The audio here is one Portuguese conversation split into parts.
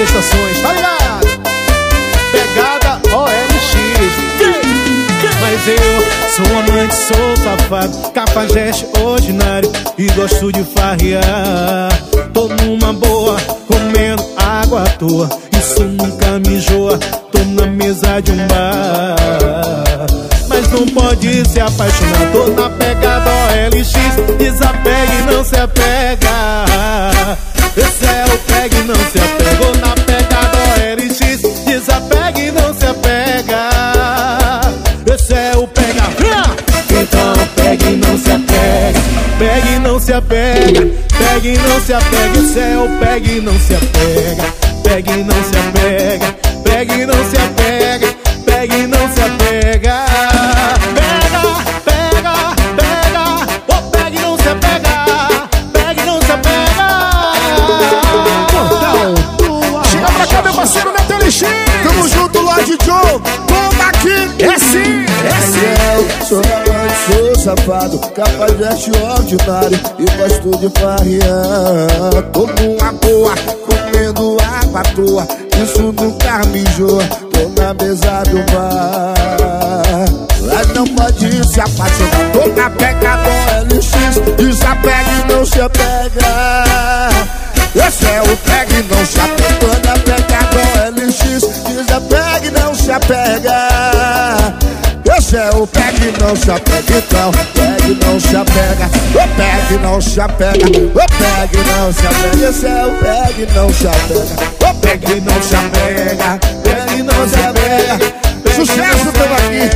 estações, tá ligado? Pegada OLX mas eu sou amante, sou safado Cafajeste ordinário E gosto de farrear. Tô numa boa, comendo água à toa. Isso nunca me enjoa Tô na mesa de um bar. Mas não pode se apaixonar Tô na pegada OLX Desapega e não se apega pega Então pega e não se apega Pega e não se apega Pega e não se apega o pega e não se apega. Pega e não se apega. Pega e não se apega. Pega e não se apega. Pega, pega, pega. Oh, pega e não se apega. Pega e não se apega. Chega pra cá, meu parceiro Neto LX. Tamo junto, Lorde Joe. Safado, cafajeste ordinário e gosto de farrear. Tô numa boa, comendo à toa, isso nunca me enjoa. Tô na mesa do bar. Mas não pode se apaixonar, tô na pegada LX, desapega e não se apega. Esse é o e não se apega, tô na pegada LX, desapega e não se apega. Esse é o pega e não se apega, então pega e não se apega, o pega e não se apega, o pega e não se apega. Esse é o pega e não se apega, o pega e não se apega, pega e não se apega. Sucesso, tamo aqui.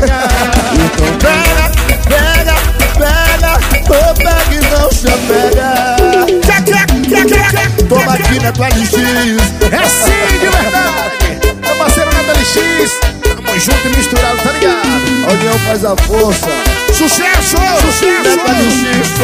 Então pega, pega, pega, pega não se apega. Toma aqui, Neto LX. É sim, faz a força. Sucesso! Sucesso!